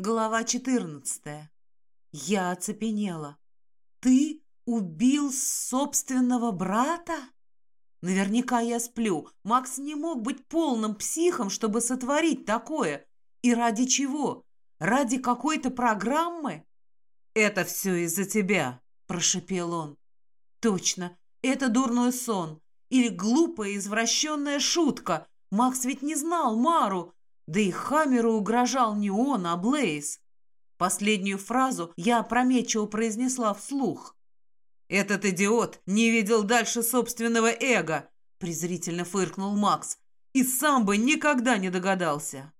Глава 14. Я оцепенела. Ты убил собственного брата? Наверняка я сплю. Макс не мог быть полным психом, чтобы сотворить такое. И ради чего? Ради какой-то программы? Это все из-за тебя, прошепел он. Точно, это дурной сон. Или глупая извращенная шутка. Макс ведь не знал Мару, да и Хамеру угрожал не он, а Блейз. Последнюю фразу я опрометчиво произнесла вслух. «Этот идиот не видел дальше собственного эго!» презрительно фыркнул Макс. «И сам бы никогда не догадался!»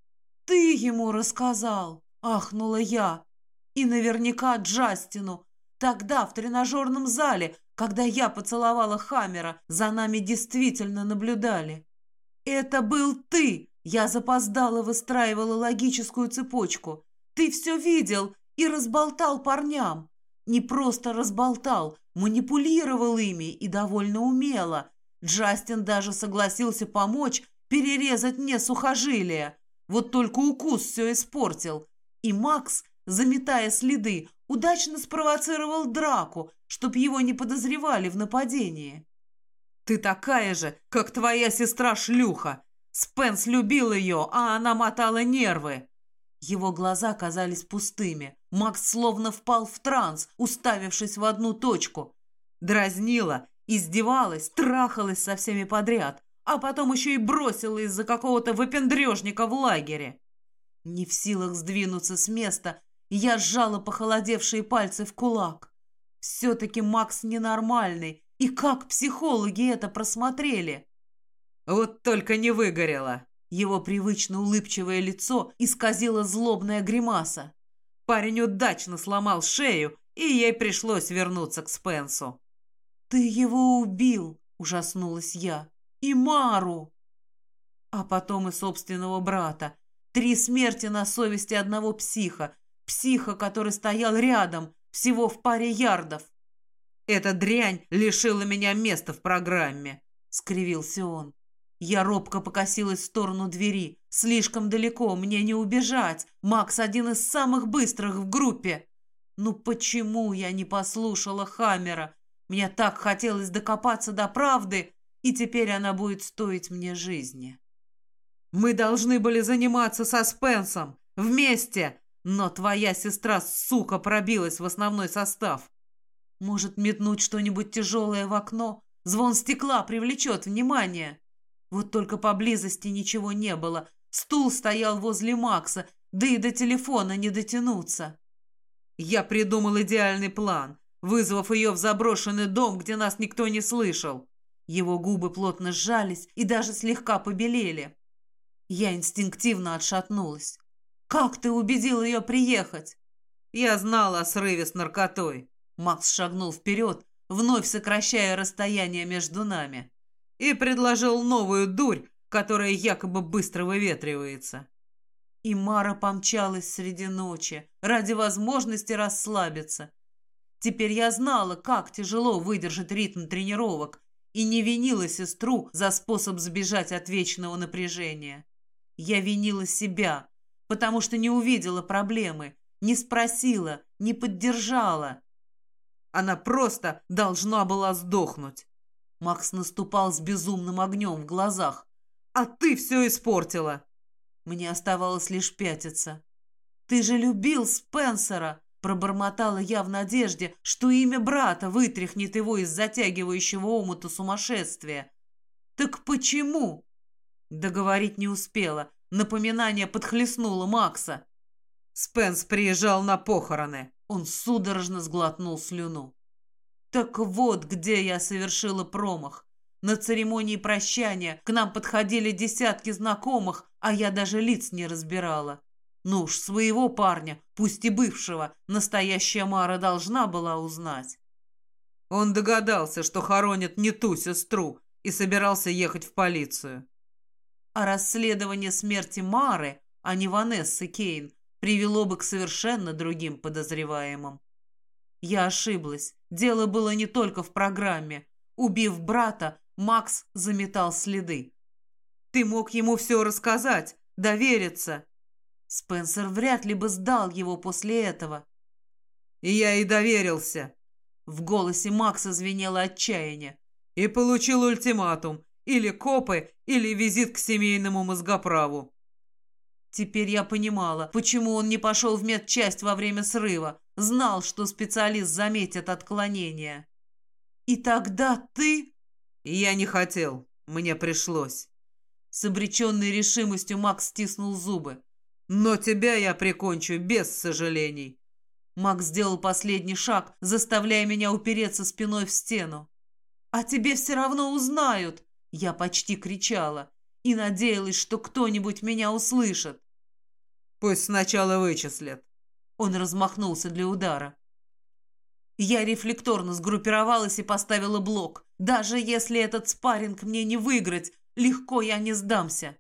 «Ты ему рассказал!» — ахнула я. «И наверняка Джастину. Тогда в тренажерном зале, когда я поцеловала Хаммера, за нами действительно наблюдали. Это был ты!» Я запоздала выстраивала логическую цепочку. Ты все видел и разболтал парням. Не просто разболтал, манипулировал ими и довольно умело. Джастин даже согласился помочь перерезать мне сухожилие. Вот только укус все испортил. И Макс, заметая следы, удачно спровоцировал драку, чтоб его не подозревали в нападении. «Ты такая же, как твоя сестра-шлюха!» Спенс любил ее, а она мотала нервы. Его глаза казались пустыми. Макс словно впал в транс, уставившись в одну точку. Дразнила, издевалась, трахалась со всеми подряд, а потом еще и бросила из-за какого-то выпендрежника в лагере. Не в силах сдвинуться с места, я сжала похолодевшие пальцы в кулак. Все-таки Макс ненормальный, и как психологи это просмотрели? Вот только не выгорело. Его привычно улыбчивое лицо исказило злобная гримаса. Парень удачно сломал шею, и ей пришлось вернуться к Спенсу. «Ты его убил!» – ужаснулась я. «И Мару!» А потом и собственного брата. Три смерти на совести одного психа. Психа, который стоял рядом, всего в паре ярдов. «Эта дрянь лишила меня места в программе», — скривился он. Я робко покосилась в сторону двери. Слишком далеко, мне не убежать. Макс один из самых быстрых в группе. Ну почему я не послушала Хаммера? Мне так хотелось докопаться до правды, и теперь она будет стоить мне жизни. Мы должны были заниматься со Спенсом. Вместе. Но твоя сестра, сука, пробилась в основной состав. Может, метнуть что-нибудь тяжелое в окно? Звон стекла привлечет внимание. Вот только поблизости ничего не было. Стул стоял возле Макса, да и до телефона не дотянуться. Я придумал идеальный план, вызвав ее в заброшенный дом, где нас никто не слышал. Его губы плотно сжались и даже слегка побелели. Я инстинктивно отшатнулась. «Как ты убедил ее приехать?» «Я знал о срыве с наркотой». Макс шагнул вперед, вновь сокращая расстояние между нами и предложил новую дурь, которая якобы быстро выветривается. И Мара помчалась среди ночи ради возможности расслабиться. Теперь я знала, как тяжело выдержать ритм тренировок, и не винила сестру за способ сбежать от вечного напряжения. Я винила себя, потому что не увидела проблемы, не спросила, не поддержала. Она просто должна была сдохнуть. Макс наступал с безумным огнем в глазах. «А ты все испортила!» Мне оставалось лишь пятиться. «Ты же любил Спенсера!» Пробормотала я в надежде, что имя брата вытряхнет его из затягивающего омута сумасшествия. «Так почему?» Договорить не успела. Напоминание подхлестнуло Макса. Спенс приезжал на похороны. Он судорожно сглотнул слюну. Так вот, где я совершила промах. На церемонии прощания к нам подходили десятки знакомых, а я даже лиц не разбирала. Ну уж своего парня, пусть и бывшего, настоящая Мара должна была узнать. Он догадался, что хоронят не ту сестру, и собирался ехать в полицию. А расследование смерти Мары, а не Ванессы Кейн, привело бы к совершенно другим подозреваемым. Я ошиблась. Дело было не только в программе. Убив брата, Макс заметал следы. Ты мог ему все рассказать, довериться. Спенсер вряд ли бы сдал его после этого. Я и доверился. В голосе Макса звенело отчаяние. И получил ультиматум. Или копы, или визит к семейному мозгоправу. Теперь я понимала, почему он не пошел в медчасть во время срыва. Знал, что специалист заметит отклонение. И тогда ты... Я не хотел. Мне пришлось. С обреченной решимостью Макс стиснул зубы. Но тебя я прикончу без сожалений. Макс сделал последний шаг, заставляя меня упереться спиной в стену. «А тебе все равно узнают!» Я почти кричала и надеялась, что кто-нибудь меня услышит. «Пусть сначала вычислят». Он размахнулся для удара. Я рефлекторно сгруппировалась и поставила блок. Даже если этот спарринг мне не выиграть, легко я не сдамся.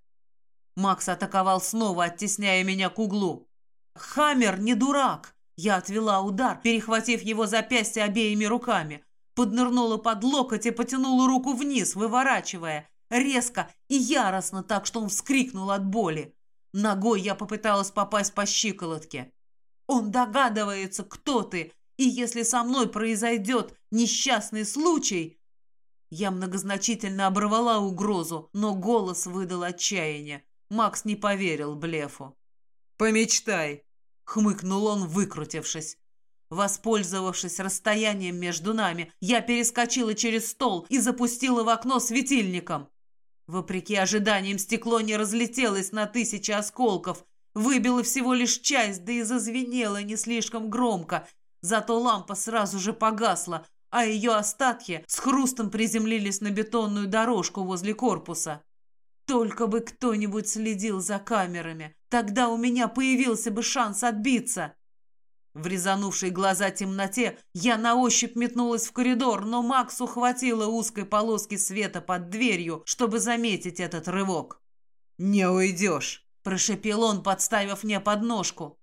Макс атаковал снова, оттесняя меня к углу. Хаммер не дурак. Я отвела удар, перехватив его запястье обеими руками. Поднырнула под локоть и потянула руку вниз, выворачивая. Резко и яростно так, что он вскрикнул от боли. Ногой я попыталась попасть по щиколотке. Он догадывается, кто ты, и если со мной произойдет несчастный случай... Я многозначительно оборвала угрозу, но голос выдал отчаяние. Макс не поверил блефу. «Помечтай!» — хмыкнул он, выкрутившись. Воспользовавшись расстоянием между нами, я перескочила через стол и запустила в окно светильником. Вопреки ожиданиям, стекло не разлетелось на тысячи осколков, выбило всего лишь часть, да и зазвенело не слишком громко. Зато лампа сразу же погасла, а ее остатки с хрустом приземлились на бетонную дорожку возле корпуса. Только бы кто-нибудь следил за камерами. Тогда у меня появился бы шанс отбиться. В резанувшей глаза темноте я на ощупь метнулась в коридор, но Макс ухватила узкой полоски света под дверью, чтобы заметить этот рывок. «Не уйдешь!» – прошепел он, подставив мне подножку.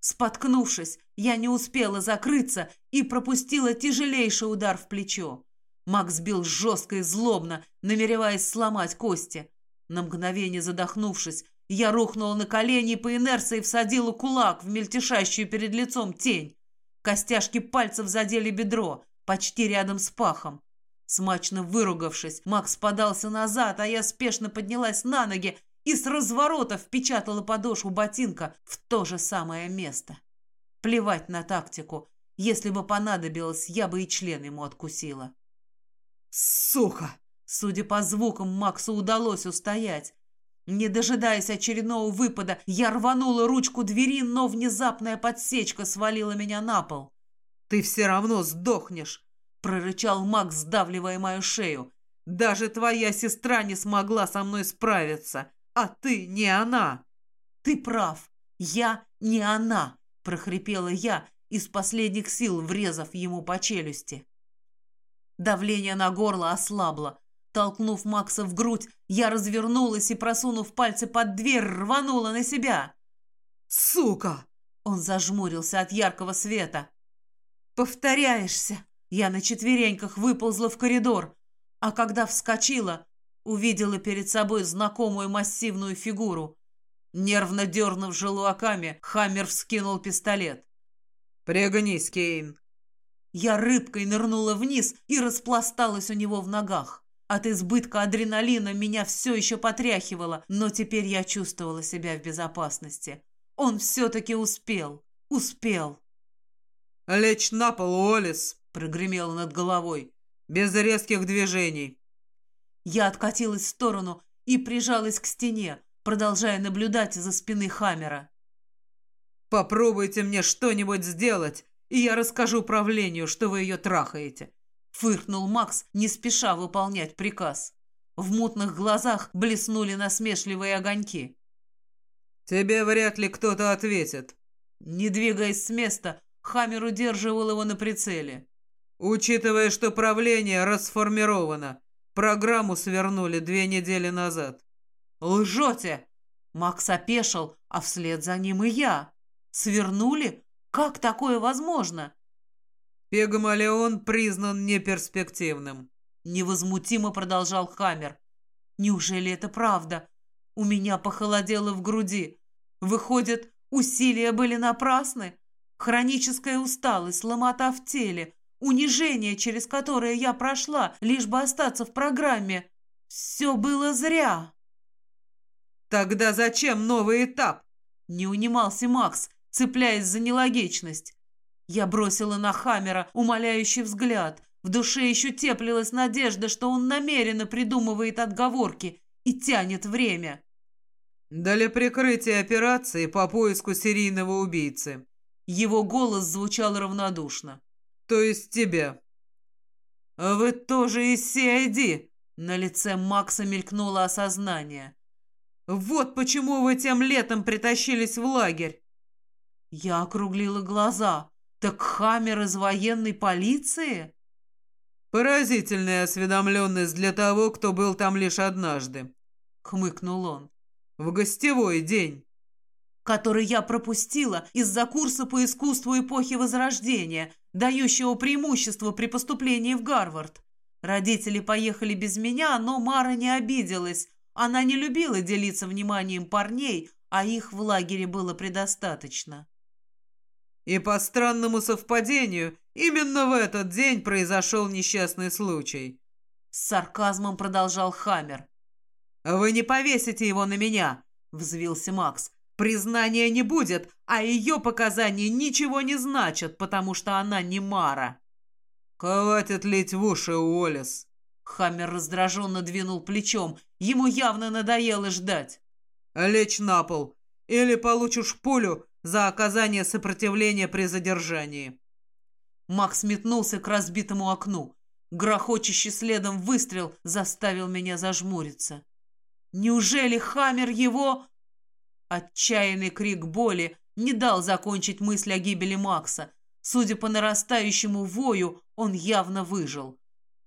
Споткнувшись, я не успела закрыться и пропустила тяжелейший удар в плечо. Макс бил жестко и злобно, намереваясь сломать кости. На мгновение задохнувшись, я рухнула на колени и по инерции всадила кулак в мельтешащую перед лицом тень. Костяшки пальцев задели бедро, почти рядом с пахом. Смачно выругавшись, Макс подался назад, а я спешно поднялась на ноги и с разворота впечатала подошву ботинка в то же самое место. Плевать на тактику. Если бы понадобилось, я бы и член ему откусила. «Сука!» Судя по звукам, Максу удалось устоять. Не дожидаясь очередного выпада, я рванула ручку двери, но внезапная подсечка свалила меня на пол. «Ты все равно сдохнешь!» — прорычал Макс, сдавливая мою шею. «Даже твоя сестра не смогла со мной справиться, а ты не она!» «Ты прав, я не она!» — прохрипела я, из последних сил врезав ему по челюсти. Давление на горло ослабло, Толкнув Макса в грудь, я развернулась и, просунув пальцы под дверь, рванула на себя. «Сука!» Он зажмурился от яркого света. «Повторяешься!» Я на четвереньках выползла в коридор, а когда вскочила, увидела перед собой знакомую массивную фигуру. Нервно дернув желуаками, Хаммер вскинул пистолет. «Пригнись, Кейн!» Я рыбкой нырнула вниз и распласталась у него в ногах. От избытка адреналина меня все еще потряхивало, но теперь я чувствовала себя в безопасности. Он все-таки успел. Успел. «Лечь на пол, Уоллес!» — прогремело над головой. «Без резких движений!» Я откатилась в сторону и прижалась к стене, продолжая наблюдать за спины Хаммера. «Попробуйте мне что-нибудь сделать, и я расскажу правлению, что вы ее трахаете. Фыркнул Макс, не спеша выполнять приказ. В мутных глазах блеснули насмешливые огоньки. «Тебе вряд ли кто-то ответит». Не двигаясь с места, Хаммер удерживал его на прицеле. «Учитывая, что правление расформировано, программу свернули две недели назад». «Лжете!» Макс опешил, а вслед за ним и я. «Свернули? Как такое возможно?» Пегамалеон признан неперспективным. Невозмутимо продолжал Хаммер. Неужели это правда? У меня похолодело в груди. Выходит, усилия были напрасны? Хроническая усталость, ломота в теле, унижение, через которое я прошла, лишь бы остаться в программе. Все было зря. Тогда зачем новый этап? Не унимался Макс, цепляясь за нелогичность. Я бросила на Хаммера умоляющий взгляд. В душе еще теплилась надежда, что он намеренно придумывает отговорки и тянет время. Для прикрытия операции по поиску серийного убийцы. Его голос звучал равнодушно. То есть тебя. Вы тоже из CID? На лице Макса мелькнуло осознание. Вот почему вы тем летом притащились в лагерь. Я округлила глаза. Так Хаммер из военной полиции? Поразительная осведомленность для того, кто был там лишь однажды. Хмыкнул он. В гостевой день. Который я пропустила из-за курса по искусству эпохи Возрождения, дающего преимущество при поступлении в Гарвард. Родители поехали без меня, но Мара не обиделась. Она не любила делиться вниманием парней, а их в лагере было предостаточно. И по странному совпадению, именно в этот день произошел несчастный случай. С сарказмом продолжал Хаммер. «Вы не повесите его на меня!» — взвился Макс. «Признания не будет, а ее показания ничего не значат, потому что она не Мара». «Хватит лить в уши, Уоллес!» Хаммер раздраженно двинул плечом. Ему явно надоело ждать. «Лечь на пол, или получишь пулю за оказание сопротивления при задержании». Макс метнулся к разбитому окну. Грохочущий следом выстрел заставил меня зажмуриться. «Неужели Хаммер его...» Отчаянный крик боли не дал закончить мысль о гибели Макса. Судя по нарастающему вою, он явно выжил.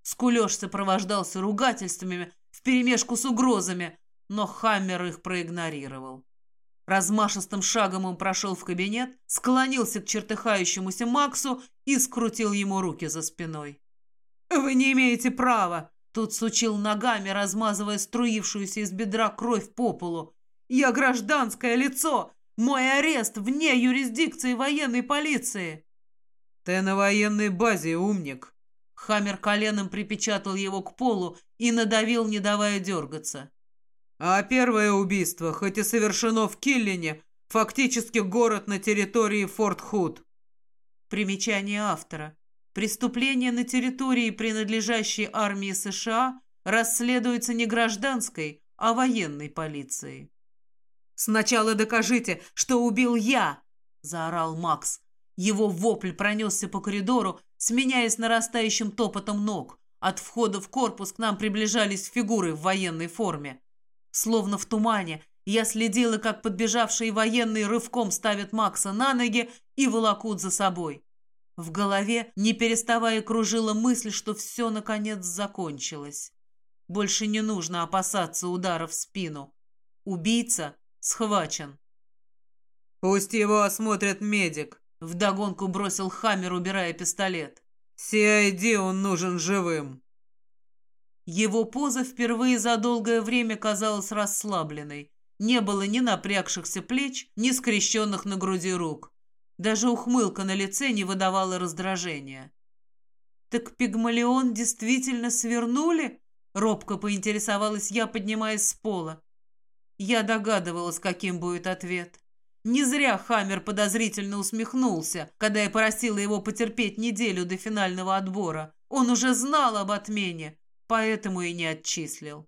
Скулеж сопровождался ругательствами вперемешку с угрозами, но Хаммер их проигнорировал. Размашистым шагом он прошел в кабинет, склонился к чертыхающемуся Максу и скрутил ему руки за спиной. «Вы не имеете права!» Тут сучил ногами, размазывая струившуюся из бедра кровь по полу. «Я гражданское лицо! Мой арест вне юрисдикции военной полиции!» «Ты на военной базе, умник!» Хаммер коленом припечатал его к полу и надавил, не давая дергаться. А первое убийство, хоть и совершено в Киллине, фактически город на территории Форт Худ. Примечание автора. Преступление на территории, принадлежащей армии США, расследуется не гражданской, а военной полицией. «Сначала докажите, что убил я!» – заорал Макс. Его вопль пронесся по коридору, сменяясь нарастающим топотом ног. От входа в корпус к нам приближались фигуры в военной форме. Словно в тумане, я следила, как подбежавшие военные рывком ставят Макса на ноги и волокут за собой. В голове, не переставая, кружила мысль, что все, наконец, закончилось. Больше не нужно опасаться удара в спину. Убийца схвачен. «Пусть его осмотрит медик», — вдогонку бросил Хаммер, убирая пистолет. «CID он нужен живым». Его поза впервые за долгое время казалась расслабленной. Не было ни напрягшихся плеч, ни скрещенных на груди рук. Даже ухмылка на лице не выдавала раздражения. «Так пигмалион действительно свернули?» Робко поинтересовалась я, поднимаясь с пола. Я догадывалась, каким будет ответ. Не зря Хаммер подозрительно усмехнулся, когда я просила его потерпеть неделю до финального отбора. Он уже знал об отмене, поэтому и не отчислил.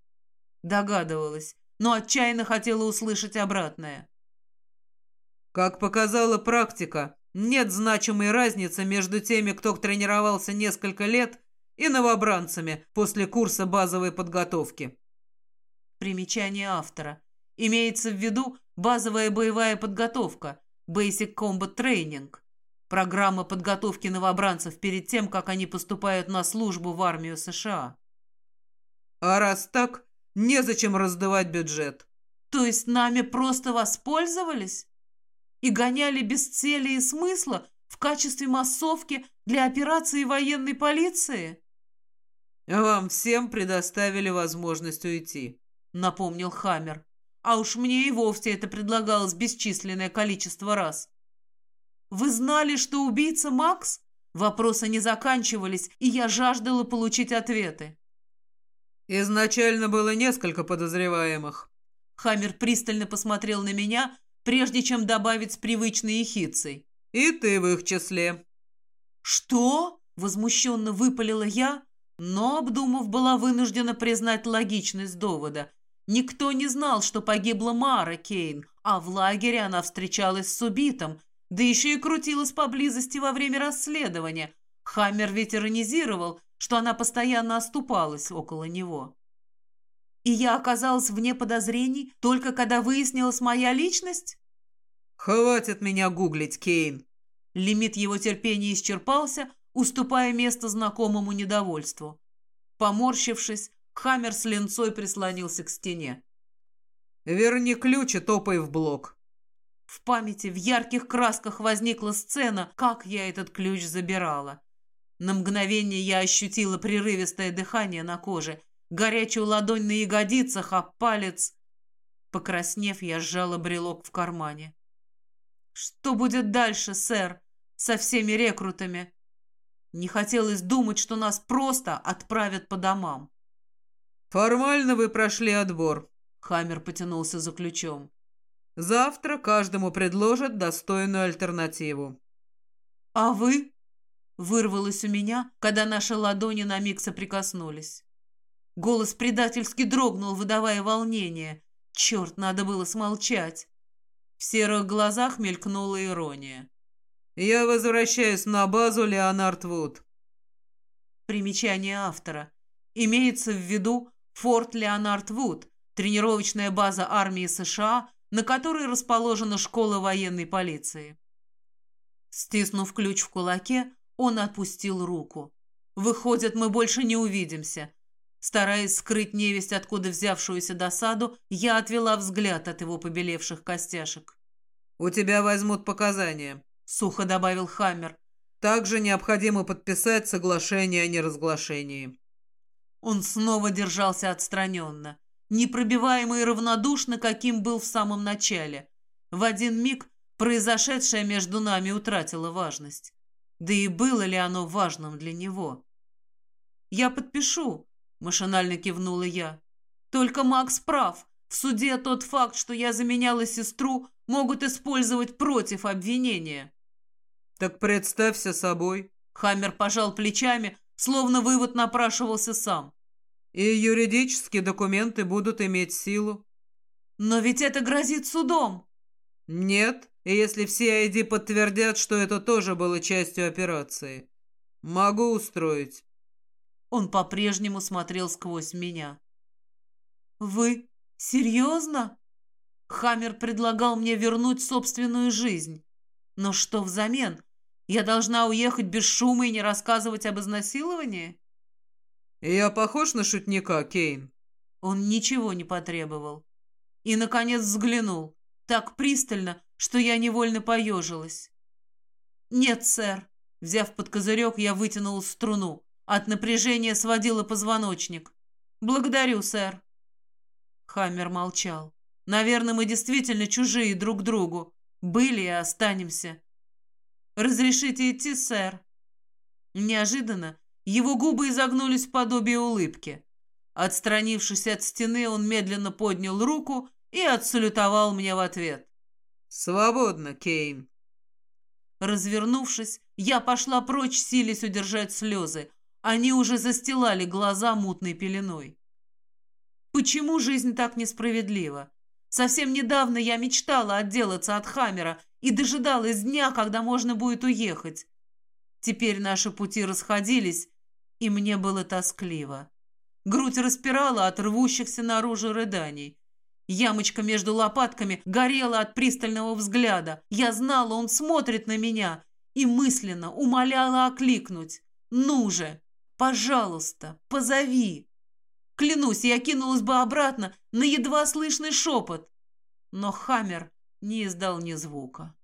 Догадывалась, но отчаянно хотела услышать обратное. Как показала практика, нет значимой разницы между теми, кто тренировался несколько лет, и новобранцами после курса базовой подготовки. Примечание автора. Имеется в виду базовая боевая подготовка, Basic Combat Training, программа подготовки новобранцев перед тем, как они поступают на службу в армию США. А раз так, незачем раздавать бюджет. То есть нами просто воспользовались? И гоняли без цели и смысла в качестве массовки для операции военной полиции? Вам всем предоставили возможность уйти, напомнил Хаммер. А уж мне и вовсе это предлагалось бесчисленное количество раз. «Вы знали, что убийца Макс?» Вопросы не заканчивались, и я жаждала получить ответы. «Изначально было несколько подозреваемых». Хаммер пристально посмотрел на меня, прежде чем добавить с привычной ехицей. «И ты в их числе». «Что?» – возмущенно выпалила я, но, обдумав, была вынуждена признать логичность довода. Никто не знал, что погибла Мара Кейн, а в лагере она встречалась с убитым, да еще и крутилась поблизости во время расследования. Хаммер ведь иронизировал, что она постоянно оступалась около него. И я оказалась вне подозрений, только когда выяснилась моя личность? «Хватит меня гуглить, Кейн!» Лимит его терпения исчерпался, уступая место знакомому недовольству. Поморщившись, Хаммер с ленцой прислонился к стене. «Верни ключ и топай в блок». В памяти в ярких красках возникла сцена, как я этот ключ забирала. На мгновение я ощутила прерывистое дыхание на коже, горячую ладонь на ягодицах, а палец... Покраснев, я сжала брелок в кармане. «Что будет дальше, сэр, со всеми рекрутами?» Не хотелось думать, что нас просто отправят по домам. «Формально вы прошли отбор», — Хаммер потянулся за ключом. Завтра каждому предложат достойную альтернативу. А вы? Вырвалось у меня, когда наши ладони на миг соприкоснулись. Голос предательски дрогнул, выдавая волнение. Черт, надо было смолчать. В серых глазах мелькнула ирония. «Я возвращаюсь на базу Леонард Вуд». Примечание автора. Имеется в виду Форт Леонард Вуд, тренировочная база армии США на которой расположена школа военной полиции. Стиснув ключ в кулаке, он отпустил руку. «Выходит, мы больше не увидимся». Стараясь скрыть невесть, откуда взявшуюся досаду, я отвела взгляд от его побелевших костяшек. «У тебя возьмут показания», — сухо добавил Хаммер. «Также необходимо подписать соглашение о неразглашении». Он снова держался отстраненно непробиваемо и равнодушно, каким был в самом начале. В один миг произошедшее между нами утратило важность. Да и было ли оно важным для него? «Я подпишу», — машинально кивнула я. «Только Макс прав. В суде тот факт, что я заменяла сестру, могут использовать против обвинения». «Так представься собой». Хаммер пожал плечами, словно вывод напрашивался сам. И юридические документы будут иметь силу. Но ведь это грозит судом. Нет, и если все ID подтвердят, что это тоже было частью операции. Могу устроить. Он по-прежнему смотрел сквозь меня. Вы серьезно? Хаммер предлагал мне вернуть собственную жизнь. Но что взамен? Я должна уехать без шума и не рассказывать об изнасиловании? «Я похож на шутника, Кейн?» Он ничего не потребовал. И, наконец, взглянул. Так пристально, что я невольно поежилась. «Нет, сэр». Взяв под козырек, я вытянула струну. От напряжения сводила позвоночник. «Благодарю, сэр». Хаммер молчал. «Наверное, мы действительно чужие друг другу. Были и останемся». «Разрешите идти, сэр?» Неожиданно его губы изогнулись в подобие улыбки. Отстранившись от стены, он медленно поднял руку и отсалютовал мне в ответ. «Свободно, Кейн». Развернувшись, я пошла прочь, силясь удержать слезы. Они уже застилали глаза мутной пеленой. Почему жизнь так несправедлива? Совсем недавно я мечтала отделаться от Хаммера и дожидалась дня, когда можно будет уехать. Теперь наши пути расходились, и мне было тоскливо. Грудь распирала от рвущихся наружу рыданий. Ямочка между лопатками горела от пристального взгляда. Я знала, он смотрит на меня, и мысленно умоляла окликнуть. «Ну же! Пожалуйста, позови!» Клянусь, я кинулась бы обратно на едва слышный шепот. Но Хаммер не издал ни звука.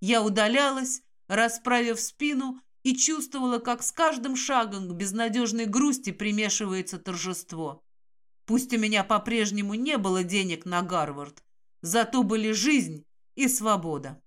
Я удалялась, расправив спину и чувствовала, как с каждым шагом к безнадежной грусти примешивается торжество. Пусть у меня по-прежнему не было денег на Гарвард, зато были жизнь и свобода.